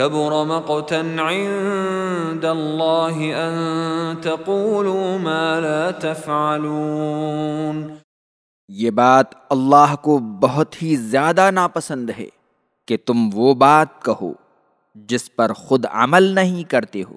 كبر مقتا عند الله ان تقولوا ما لا تفعلون۔ یہ بات اللہ کو بہت ہی زیادہ ناپسند ہے کہ تم وہ بات کہو جس پر خود عمل نہیں کرتے ہو۔